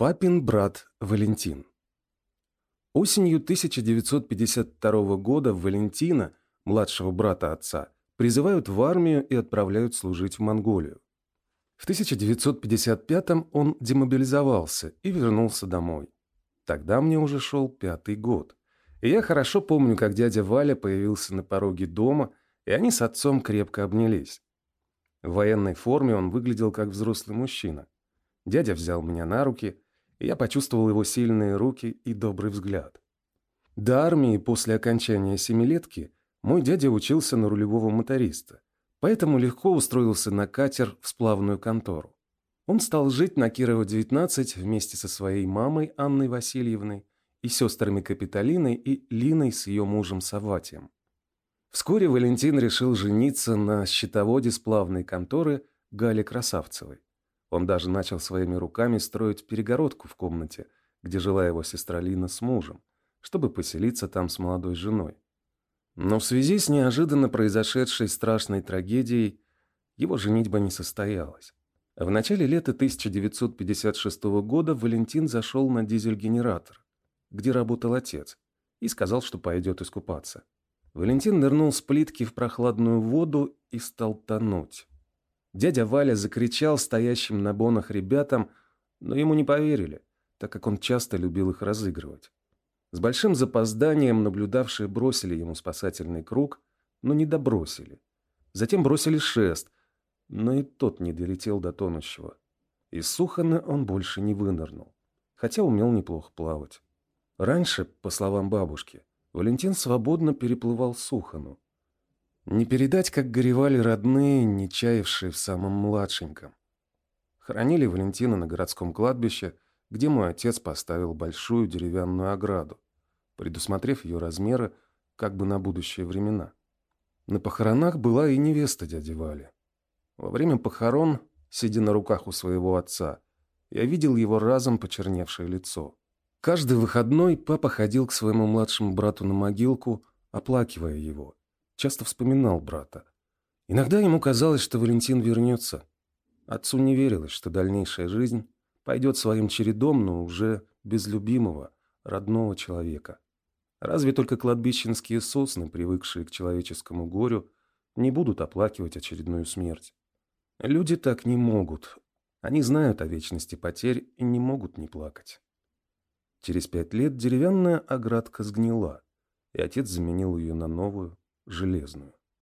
Папин брат Валентин Осенью 1952 года Валентина, младшего брата отца, призывают в армию и отправляют служить в Монголию. В 1955 он демобилизовался и вернулся домой. Тогда мне уже шел пятый год. И я хорошо помню, как дядя Валя появился на пороге дома, и они с отцом крепко обнялись. В военной форме он выглядел как взрослый мужчина. Дядя взял меня на руки, я почувствовал его сильные руки и добрый взгляд. До армии после окончания семилетки мой дядя учился на рулевого моториста, поэтому легко устроился на катер в сплавную контору. Он стал жить на Кирова, 19 вместе со своей мамой Анной Васильевной и сестрами Капитолиной и Линой с ее мужем Саватием. Вскоре Валентин решил жениться на счетоводе сплавной конторы Гале Красавцевой. Он даже начал своими руками строить перегородку в комнате, где жила его сестра Лина с мужем, чтобы поселиться там с молодой женой. Но в связи с неожиданно произошедшей страшной трагедией его женитьба не состоялась. В начале лета 1956 года Валентин зашел на дизель-генератор, где работал отец, и сказал, что пойдет искупаться. Валентин нырнул с плитки в прохладную воду и стал тонуть. Дядя Валя закричал стоящим на бонах ребятам, но ему не поверили, так как он часто любил их разыгрывать. С большим запозданием наблюдавшие бросили ему спасательный круг, но не добросили. Затем бросили шест, но и тот не долетел до тонущего. Из Сухана он больше не вынырнул, хотя умел неплохо плавать. Раньше, по словам бабушки, Валентин свободно переплывал Сухану. Не передать, как горевали родные, не чаявшие в самом младшеньком. Хоронили Валентина на городском кладбище, где мой отец поставил большую деревянную ограду, предусмотрев ее размеры как бы на будущие времена. На похоронах была и невеста дяди Вали. Во время похорон, сидя на руках у своего отца, я видел его разом почерневшее лицо. Каждый выходной папа ходил к своему младшему брату на могилку, оплакивая его. Часто вспоминал брата. Иногда ему казалось, что Валентин вернется. Отцу не верилось, что дальнейшая жизнь пойдет своим чередом, но уже без любимого, родного человека. Разве только кладбищенские сосны, привыкшие к человеческому горю, не будут оплакивать очередную смерть? Люди так не могут. Они знают о вечности потерь и не могут не плакать. Через пять лет деревянная оградка сгнила, и отец заменил ее на новую, железную.